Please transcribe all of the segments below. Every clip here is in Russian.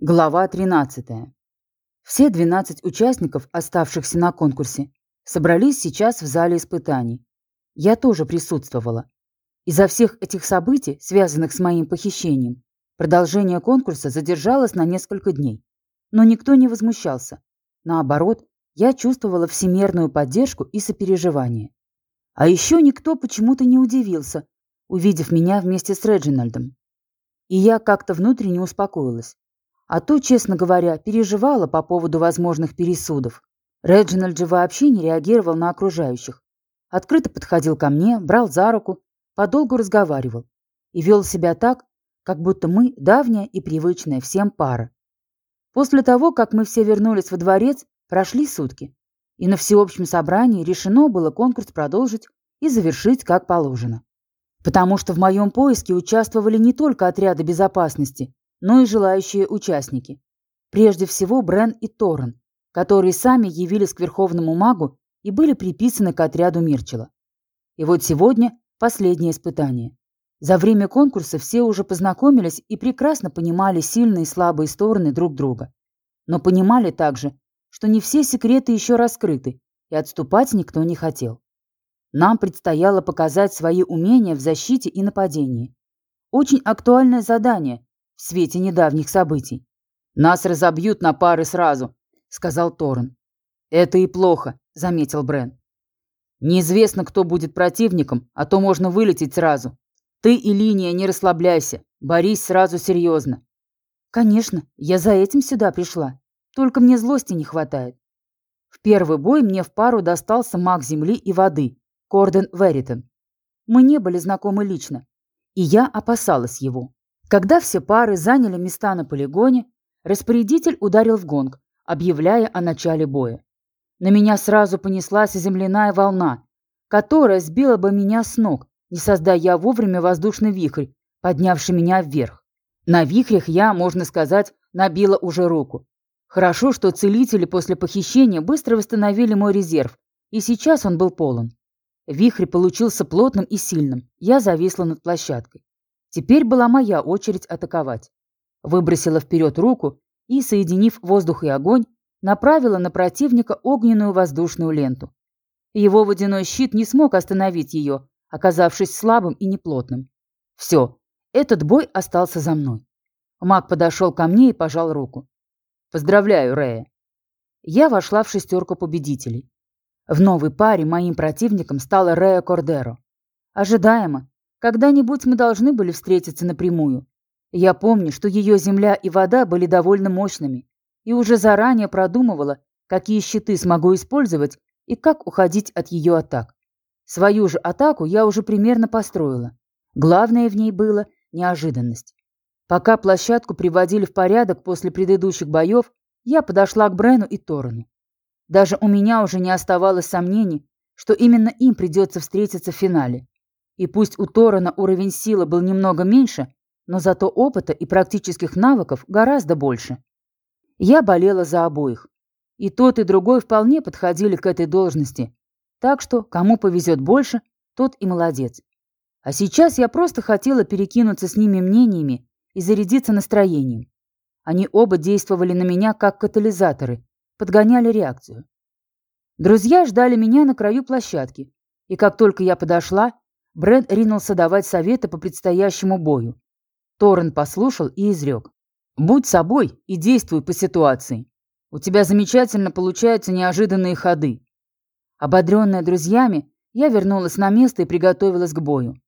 Глава 13. Все 12 участников, оставшихся на конкурсе, собрались сейчас в зале испытаний. Я тоже присутствовала. Из-за всех этих событий, связанных с моим похищением, продолжение конкурса задержалось на несколько дней. Но никто не возмущался. Наоборот, я чувствовала всемерную поддержку и сопереживание. А еще никто почему-то не удивился, увидев меня вместе с Реджинальдом. И я как-то внутренне успокоилась. А то, честно говоря, переживала по поводу возможных пересудов. Реджинальд же вообще не реагировал на окружающих. Открыто подходил ко мне, брал за руку, подолгу разговаривал. И вел себя так, как будто мы давняя и привычная всем пара. После того, как мы все вернулись во дворец, прошли сутки. И на всеобщем собрании решено было конкурс продолжить и завершить как положено. Потому что в моем поиске участвовали не только отряды безопасности, но и желающие участники. Прежде всего Брен и Торрен, которые сами явились к Верховному магу и были приписаны к отряду Мирчела. И вот сегодня последнее испытание. За время конкурса все уже познакомились и прекрасно понимали сильные и слабые стороны друг друга. Но понимали также, что не все секреты еще раскрыты, и отступать никто не хотел. Нам предстояло показать свои умения в защите и нападении. Очень актуальное задание, в свете недавних событий. «Нас разобьют на пары сразу», — сказал Торрен. «Это и плохо», — заметил Брен. «Неизвестно, кто будет противником, а то можно вылететь сразу. Ты и Линия не расслабляйся, борись сразу серьезно». «Конечно, я за этим сюда пришла. Только мне злости не хватает». В первый бой мне в пару достался маг земли и воды, Корден Веритон. Мы не были знакомы лично, и я опасалась его. Когда все пары заняли места на полигоне, распорядитель ударил в гонг, объявляя о начале боя. На меня сразу понеслась земляная волна, которая сбила бы меня с ног, не создая я вовремя воздушный вихрь, поднявший меня вверх. На вихрях я, можно сказать, набила уже руку. Хорошо, что целители после похищения быстро восстановили мой резерв, и сейчас он был полон. Вихрь получился плотным и сильным, я зависла над площадкой. Теперь была моя очередь атаковать. Выбросила вперед руку и, соединив воздух и огонь, направила на противника огненную воздушную ленту. Его водяной щит не смог остановить ее, оказавшись слабым и неплотным. Все, этот бой остался за мной. Маг подошел ко мне и пожал руку. «Поздравляю, Рея!» Я вошла в шестерку победителей. В новой паре моим противником стала Рея Кордеро. Ожидаемо, когда-нибудь мы должны были встретиться напрямую. Я помню, что ее земля и вода были довольно мощными, и уже заранее продумывала, какие щиты смогу использовать и как уходить от ее атак. Свою же атаку я уже примерно построила. Главное в ней было неожиданность. Пока площадку приводили в порядок после предыдущих боев, я подошла к Брену и Торону. Даже у меня уже не оставалось сомнений, что именно им придется встретиться в финале. И пусть у Торана уровень силы был немного меньше, но зато опыта и практических навыков гораздо больше. Я болела за обоих. И тот, и другой вполне подходили к этой должности. Так что, кому повезет больше, тот и молодец. А сейчас я просто хотела перекинуться с ними мнениями и зарядиться настроением. Они оба действовали на меня как катализаторы, подгоняли реакцию. Друзья ждали меня на краю площадки, и как только я подошла, Брэд ринулся давать советы по предстоящему бою. Торрен послушал и изрек. «Будь собой и действуй по ситуации. У тебя замечательно получаются неожиданные ходы». Ободренная друзьями, я вернулась на место и приготовилась к бою.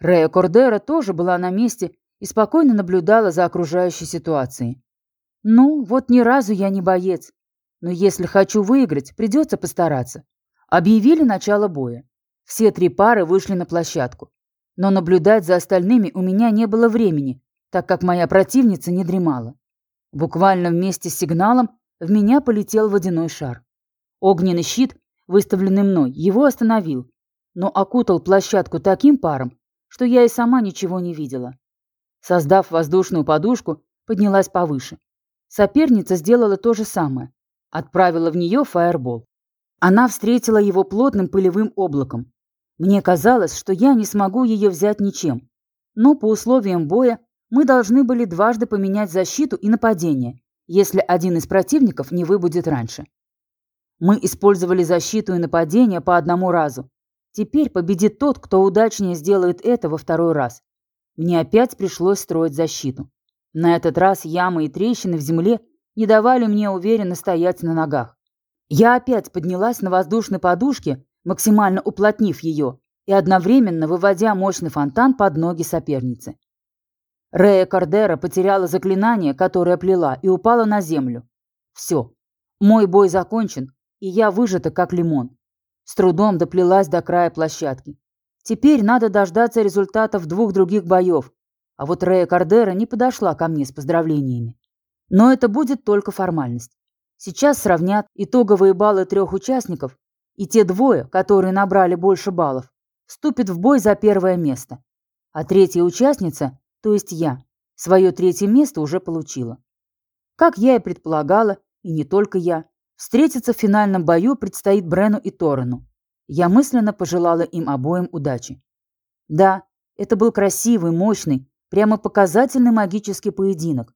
Рея Кордера тоже была на месте и спокойно наблюдала за окружающей ситуацией. «Ну, вот ни разу я не боец. Но если хочу выиграть, придется постараться». Объявили начало боя. Все три пары вышли на площадку. Но наблюдать за остальными у меня не было времени, так как моя противница не дремала. Буквально вместе с сигналом в меня полетел водяной шар. Огненный щит, выставленный мной, его остановил, но окутал площадку таким паром, что я и сама ничего не видела. Создав воздушную подушку, поднялась повыше. Соперница сделала то же самое. Отправила в нее фаербол. Она встретила его плотным пылевым облаком. Мне казалось, что я не смогу ее взять ничем. Но по условиям боя мы должны были дважды поменять защиту и нападение, если один из противников не выбудет раньше. Мы использовали защиту и нападение по одному разу. Теперь победит тот, кто удачнее сделает это во второй раз. Мне опять пришлось строить защиту. На этот раз ямы и трещины в земле не давали мне уверенно стоять на ногах. Я опять поднялась на воздушной подушке, максимально уплотнив ее, и одновременно выводя мощный фонтан под ноги соперницы. Рея Кардера потеряла заклинание, которое плела, и упала на землю. Все. Мой бой закончен, и я выжата, как лимон. С трудом доплелась до края площадки. Теперь надо дождаться результатов двух других боев, а вот Рея Кардера не подошла ко мне с поздравлениями. Но это будет только формальность. Сейчас сравнят итоговые баллы трех участников, и те двое, которые набрали больше баллов, вступят в бой за первое место. А третья участница то есть я, свое третье место уже получила. Как я и предполагала, и не только я, встретиться в финальном бою предстоит Брену и Торену. Я мысленно пожелала им обоим удачи. Да, это был красивый, мощный, прямо показательный магический поединок.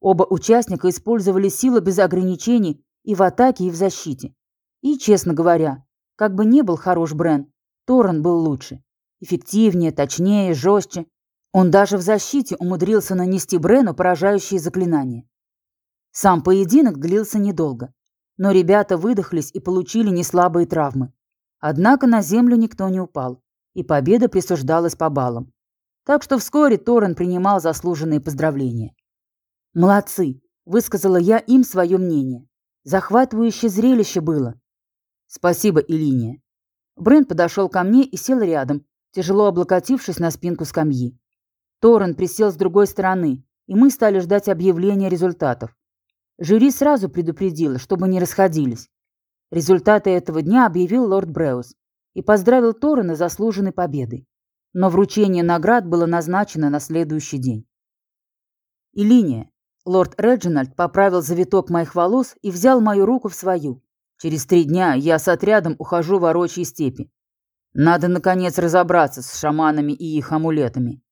Оба участника использовали силу без ограничений и в атаке, и в защите. И, честно говоря, как бы не был хорош Брен, Торрен был лучше. Эффективнее, точнее, жестче, он даже в защите умудрился нанести Брену поражающие заклинания. Сам поединок длился недолго, но ребята выдохлись и получили неслабые травмы. Однако на землю никто не упал, и победа присуждалась по баллам. Так что вскоре Торрен принимал заслуженные поздравления. «Молодцы!» – высказала я им свое мнение. Захватывающее зрелище было. «Спасибо, Илиния». Брен подошел ко мне и сел рядом, тяжело облокотившись на спинку скамьи. Торрен присел с другой стороны, и мы стали ждать объявления результатов. Жюри сразу предупредило, чтобы не расходились. Результаты этого дня объявил лорд Бреус и поздравил Торрена заслуженной победой. Но вручение наград было назначено на следующий день. И. Лорд Реджинальд поправил завиток моих волос и взял мою руку в свою. Через три дня я с отрядом ухожу в орочьи степи. Надо, наконец, разобраться с шаманами и их амулетами.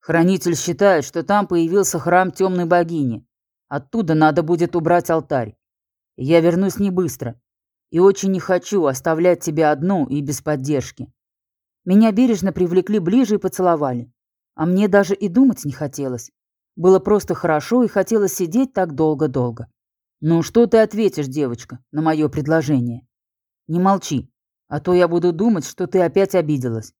Хранитель считает, что там появился храм темной богини. Оттуда надо будет убрать алтарь. Я вернусь не быстро. И очень не хочу оставлять тебя одну и без поддержки. Меня бережно привлекли ближе и поцеловали. А мне даже и думать не хотелось. Было просто хорошо и хотелось сидеть так долго-долго. «Ну, что ты ответишь, девочка, на мое предложение?» «Не молчи, а то я буду думать, что ты опять обиделась.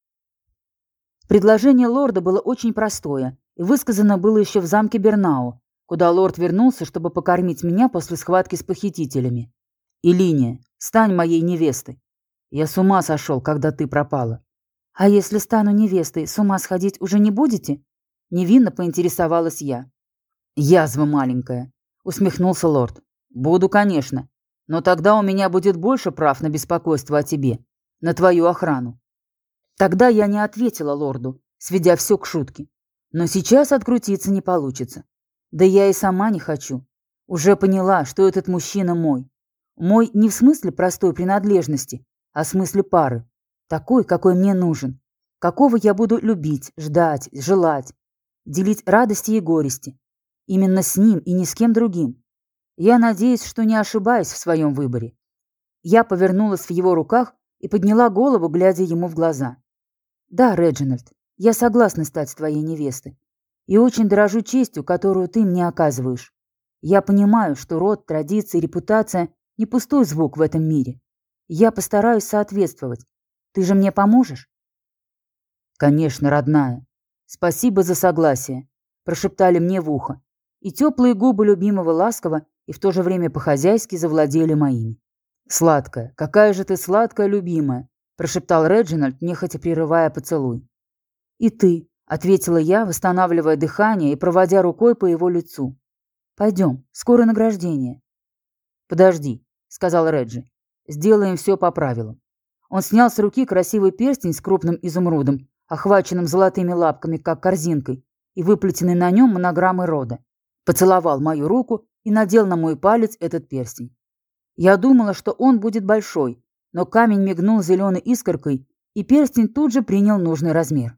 Предложение лорда было очень простое и высказано было еще в замке Бернау, куда лорд вернулся, чтобы покормить меня после схватки с похитителями. «Илиния, стань моей невестой. Я с ума сошел, когда ты пропала». «А если стану невестой, с ума сходить уже не будете?» Невинно поинтересовалась я. «Язва маленькая», — усмехнулся лорд. «Буду, конечно. Но тогда у меня будет больше прав на беспокойство о тебе, на твою охрану. Тогда я не ответила лорду, сведя все к шутке. Но сейчас открутиться не получится. Да я и сама не хочу. Уже поняла, что этот мужчина мой. Мой не в смысле простой принадлежности, а в смысле пары. Такой, какой мне нужен. Какого я буду любить, ждать, желать. Делить радости и горести. Именно с ним и ни с кем другим. Я надеюсь, что не ошибаюсь в своем выборе. Я повернулась в его руках и подняла голову, глядя ему в глаза. Да, Реджинальд, я согласна стать твоей невестой. И очень дорожу честью, которую ты мне оказываешь. Я понимаю, что род, традиции, репутация – не пустой звук в этом мире. Я постараюсь соответствовать. Ты же мне поможешь? Конечно, родная. Спасибо за согласие, прошептали мне в ухо. И теплые губы любимого ласково и в то же время по-хозяйски завладели моими. Сладкая, какая же ты сладкая, любимая, прошептал Реджинальд, нехотя прерывая поцелуй. «И ты», — ответила я, восстанавливая дыхание и проводя рукой по его лицу. «Пойдем, скоро награждение». «Подожди», — сказал Реджи. «Сделаем все по правилам». Он снял с руки красивый перстень с крупным изумрудом, охваченным золотыми лапками, как корзинкой, и выплетенный на нем монограммы рода. Поцеловал мою руку и надел на мой палец этот перстень. Я думала, что он будет большой, но камень мигнул зеленой искоркой, и перстень тут же принял нужный размер.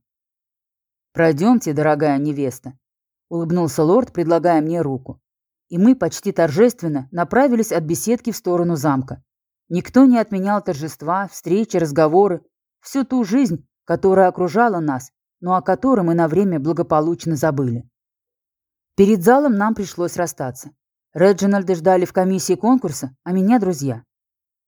«Пройдемте, дорогая невеста». — улыбнулся лорд, предлагая мне руку. И мы почти торжественно направились от беседки в сторону замка. Никто не отменял торжества, встречи, разговоры, всю ту жизнь, которая окружала нас, но о которой мы на время благополучно забыли. Перед залом нам пришлось расстаться. Реджинальда ждали в комиссии конкурса, а меня друзья.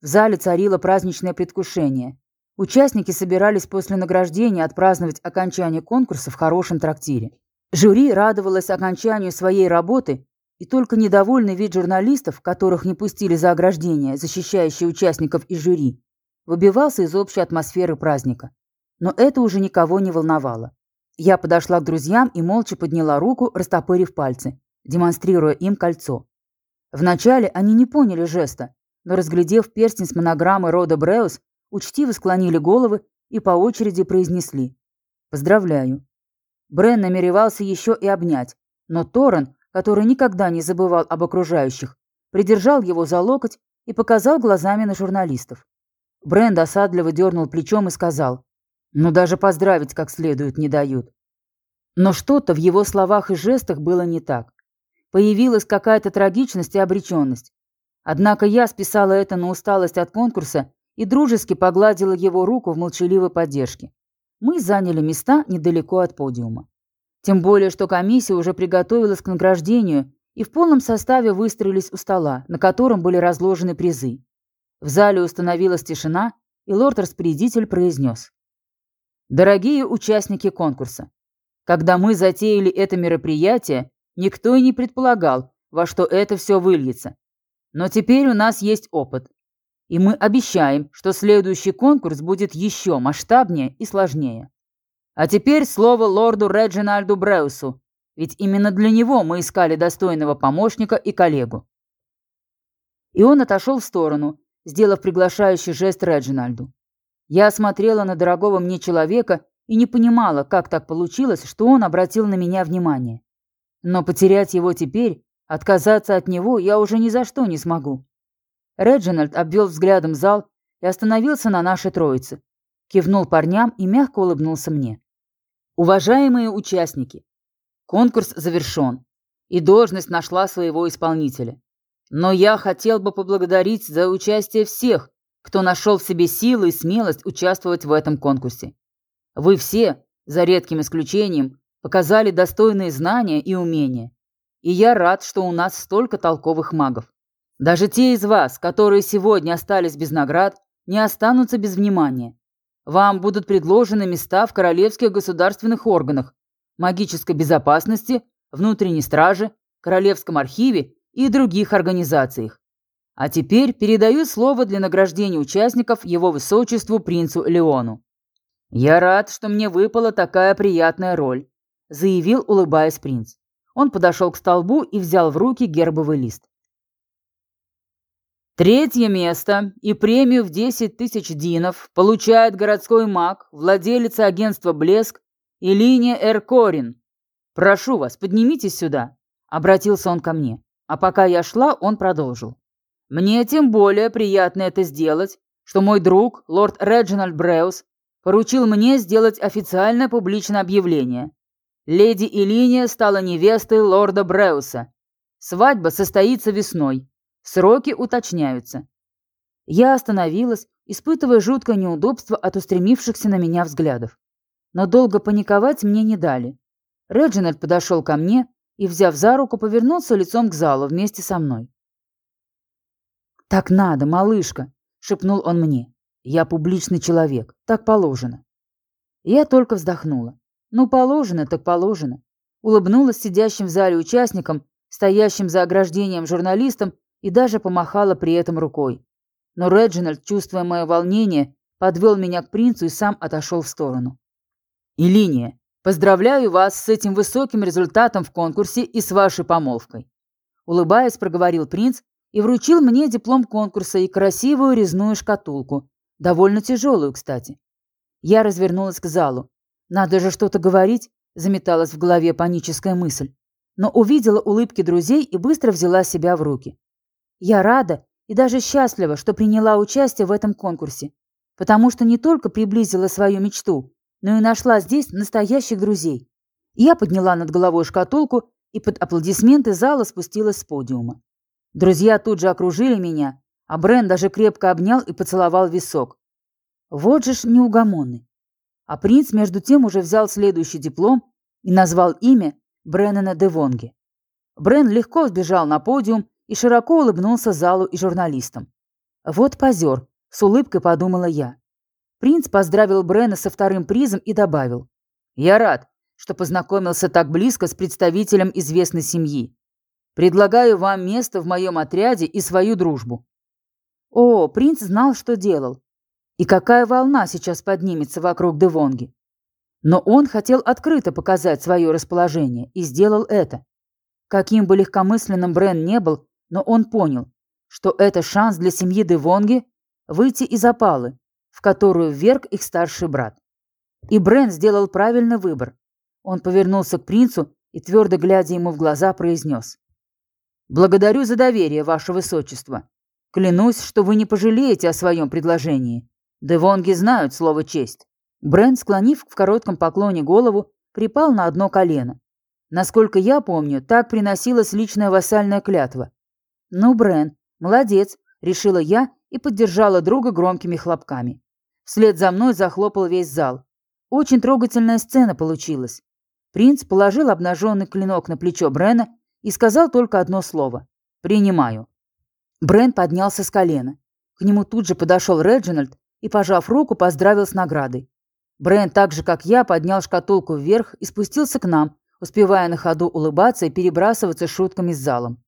В зале царило праздничное предвкушение. Участники собирались после награждения отпраздновать окончание конкурса в хорошем трактире. Жюри радовалось окончанию своей работы, и только недовольный вид журналистов, которых не пустили за ограждение, защищающие участников и жюри, выбивался из общей атмосферы праздника. Но это уже никого не волновало. Я подошла к друзьям и молча подняла руку, растопырив пальцы, демонстрируя им кольцо. Вначале они не поняли жеста, но, разглядев перстень с монограммой рода Бреус, учтиво склонили головы и по очереди произнесли «Поздравляю». Брен намеревался еще и обнять, но Торрен, который никогда не забывал об окружающих, придержал его за локоть и показал глазами на журналистов. Брен досадливо дернул плечом и сказал, «Ну даже поздравить как следует не дают». Но что-то в его словах и жестах было не так. Появилась какая-то трагичность и обреченность. Однако я списала это на усталость от конкурса и дружески погладила его руку в молчаливой поддержке мы заняли места недалеко от подиума. Тем более, что комиссия уже приготовилась к награждению и в полном составе выстроились у стола, на котором были разложены призы. В зале установилась тишина, и лорд-распорядитель произнес. «Дорогие участники конкурса, когда мы затеяли это мероприятие, никто и не предполагал, во что это все выльется. Но теперь у нас есть опыт. И мы обещаем, что следующий конкурс будет еще масштабнее и сложнее. А теперь слово лорду Реджинальду Бреусу, ведь именно для него мы искали достойного помощника и коллегу. И он отошел в сторону, сделав приглашающий жест Реджинальду. Я смотрела на дорогого мне человека и не понимала, как так получилось, что он обратил на меня внимание. Но потерять его теперь, отказаться от него я уже ни за что не смогу. Реджинальд обвел взглядом зал и остановился на нашей троице. Кивнул парням и мягко улыбнулся мне. Уважаемые участники, конкурс завершен, и должность нашла своего исполнителя. Но я хотел бы поблагодарить за участие всех, кто нашел в себе силы и смелость участвовать в этом конкурсе. Вы все, за редким исключением, показали достойные знания и умения. И я рад, что у нас столько толковых магов. Даже те из вас, которые сегодня остались без наград, не останутся без внимания. Вам будут предложены места в королевских государственных органах, магической безопасности, внутренней страже, королевском архиве и других организациях. А теперь передаю слово для награждения участников его высочеству принцу Леону. «Я рад, что мне выпала такая приятная роль», — заявил, улыбаясь принц. Он подошел к столбу и взял в руки гербовый лист. Третье место и премию в 10 тысяч динов получает городской маг, владелец агентства «Блеск» и линия Эркорин. «Прошу вас, поднимитесь сюда», — обратился он ко мне. А пока я шла, он продолжил. «Мне тем более приятно это сделать, что мой друг, лорд Реджинальд Бреус, поручил мне сделать официальное публичное объявление. Леди Илиния стала невестой лорда Бреуса. Свадьба состоится весной. Сроки уточняются. Я остановилась, испытывая жуткое неудобство от устремившихся на меня взглядов. Но долго паниковать мне не дали. Реджинальд подошел ко мне и, взяв за руку, повернулся лицом к залу вместе со мной. «Так надо, малышка», — шепнул он мне. «Я публичный человек, так положено». Я только вздохнула. «Ну, положено, так положено». Улыбнулась сидящим в зале участникам, стоящим за ограждением журналистам и даже помахала при этом рукой. Но Реджинальд, чувствуя мое волнение, подвел меня к принцу и сам отошел в сторону. «Илиния, поздравляю вас с этим высоким результатом в конкурсе и с вашей помолвкой!» Улыбаясь, проговорил принц и вручил мне диплом конкурса и красивую резную шкатулку, довольно тяжелую, кстати. Я развернулась к залу. «Надо же что-то говорить», — заметалась в голове паническая мысль. Но увидела улыбки друзей и быстро взяла себя в руки. Я рада и даже счастлива, что приняла участие в этом конкурсе, потому что не только приблизила свою мечту, но и нашла здесь настоящих друзей. Я подняла над головой шкатулку и под аплодисменты зала спустилась с подиума. Друзья тут же окружили меня, а Брен даже крепко обнял и поцеловал висок. Вот же ж неугомонный. А принц между тем уже взял следующий диплом и назвал имя Бреннана Девонги. Брен легко сбежал на подиум и широко улыбнулся залу и журналистам. «Вот позер», — с улыбкой подумала я. Принц поздравил Брена со вторым призом и добавил. «Я рад, что познакомился так близко с представителем известной семьи. Предлагаю вам место в моем отряде и свою дружбу». О, принц знал, что делал. И какая волна сейчас поднимется вокруг Девонги. Но он хотел открыто показать свое расположение и сделал это. Каким бы легкомысленным Брен не был, но он понял, что это шанс для семьи Девонги выйти из опалы, в которую вверг их старший брат. И Брен сделал правильный выбор. Он повернулся к принцу и, твердо глядя ему в глаза, произнес. «Благодарю за доверие, ваше высочество. Клянусь, что вы не пожалеете о своем предложении. Девонги знают слово «честь». Брен, склонив в коротком поклоне голову, припал на одно колено. Насколько я помню, так приносилась личная вассальная клятва. «Ну, Брен, молодец», — решила я и поддержала друга громкими хлопками. Вслед за мной захлопал весь зал. Очень трогательная сцена получилась. Принц положил обнаженный клинок на плечо Брена и сказал только одно слово «Принимаю». Брен поднялся с колена. К нему тут же подошел Реджинальд и, пожав руку, поздравил с наградой. Брен, так же как я, поднял шкатулку вверх и спустился к нам, успевая на ходу улыбаться и перебрасываться шутками с залом.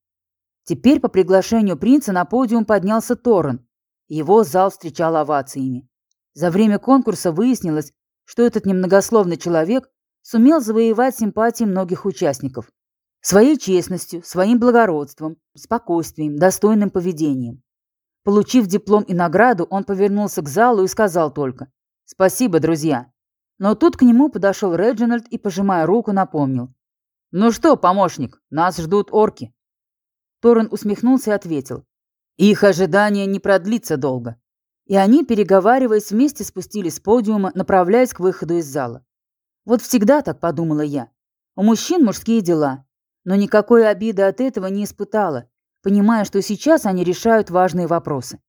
Теперь по приглашению принца на подиум поднялся Торрен. Его зал встречал овациями. За время конкурса выяснилось, что этот немногословный человек сумел завоевать симпатии многих участников. Своей честностью, своим благородством, спокойствием, достойным поведением. Получив диплом и награду, он повернулся к залу и сказал только «Спасибо, друзья». Но тут к нему подошел Реджинальд и, пожимая руку, напомнил. «Ну что, помощник, нас ждут орки». Торрен усмехнулся и ответил. «Их ожидание не продлится долго». И они, переговариваясь, вместе спустились с подиума, направляясь к выходу из зала. Вот всегда так подумала я. У мужчин мужские дела. Но никакой обиды от этого не испытала, понимая, что сейчас они решают важные вопросы.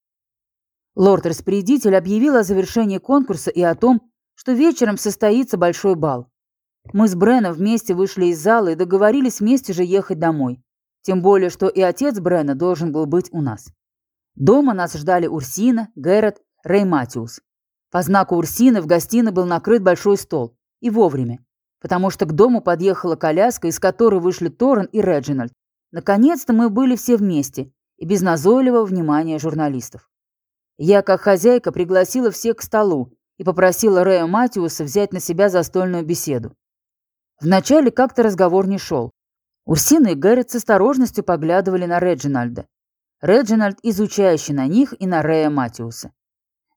Лорд-распорядитель объявил о завершении конкурса и о том, что вечером состоится большой бал. Мы с Бреном вместе вышли из зала и договорились вместе же ехать домой. Тем более, что и отец Брена должен был быть у нас. Дома нас ждали Урсина, Гэррет, Рэй Матиус. По знаку Урсины в гостиной был накрыт большой стол. И вовремя. Потому что к дому подъехала коляска, из которой вышли Торрен и Реджинальд. Наконец-то мы были все вместе и без назойливого внимания журналистов. Я, как хозяйка, пригласила всех к столу и попросила Рэя Матиуса взять на себя застольную беседу. Вначале как-то разговор не шел. Урсина и Гэррет с осторожностью поглядывали на Реджинальда. Реджинальд, изучающий на них и на Рэя Матиуса.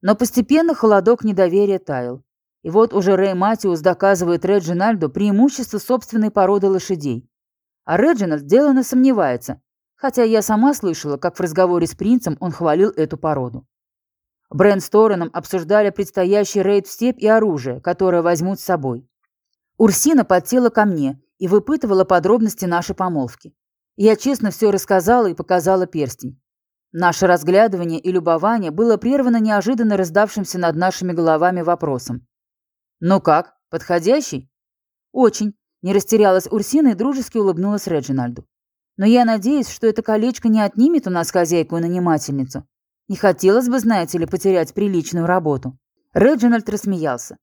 Но постепенно холодок недоверия таял. И вот уже Рэй Матиус доказывает Реджинальду преимущество собственной породы лошадей. А Реджинальд деланно сомневается, хотя я сама слышала, как в разговоре с принцем он хвалил эту породу. Брэн с Тореном обсуждали предстоящий рейд в степь и оружие, которое возьмут с собой. Урсина подсела ко мне и выпытывала подробности нашей помолвки. Я честно все рассказала и показала перстень. Наше разглядывание и любование было прервано неожиданно раздавшимся над нашими головами вопросом. «Ну как, подходящий?» «Очень», — не растерялась Урсина и дружески улыбнулась Реджинальду. «Но я надеюсь, что это колечко не отнимет у нас хозяйку и нанимательницу. Не хотелось бы, знаете ли, потерять приличную работу». Реджинальд рассмеялся.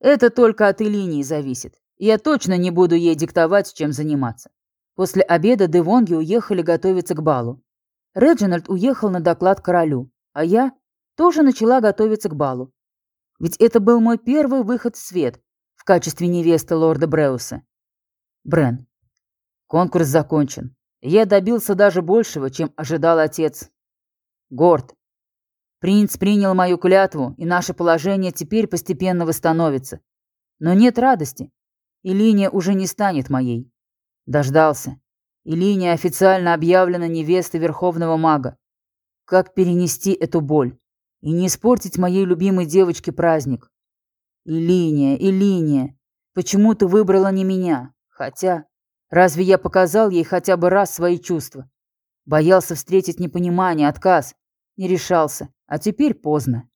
«Это только от Элинии зависит. Я точно не буду ей диктовать, чем заниматься». После обеда Девонги уехали готовиться к балу. Реджинальд уехал на доклад королю, а я тоже начала готовиться к балу. Ведь это был мой первый выход в свет в качестве невесты лорда Бреуса. Брен. Конкурс закончен. Я добился даже большего, чем ожидал отец. Горд. Принц принял мою клятву, и наше положение теперь постепенно восстановится. Но нет радости, и линия уже не станет моей. Дождался. И линия официально объявлена невестой Верховного Мага. Как перенести эту боль? И не испортить моей любимой девочке праздник? И линия, и линия. Почему ты выбрала не меня? Хотя, разве я показал ей хотя бы раз свои чувства? Боялся встретить непонимание, отказ. Не решался, а теперь поздно.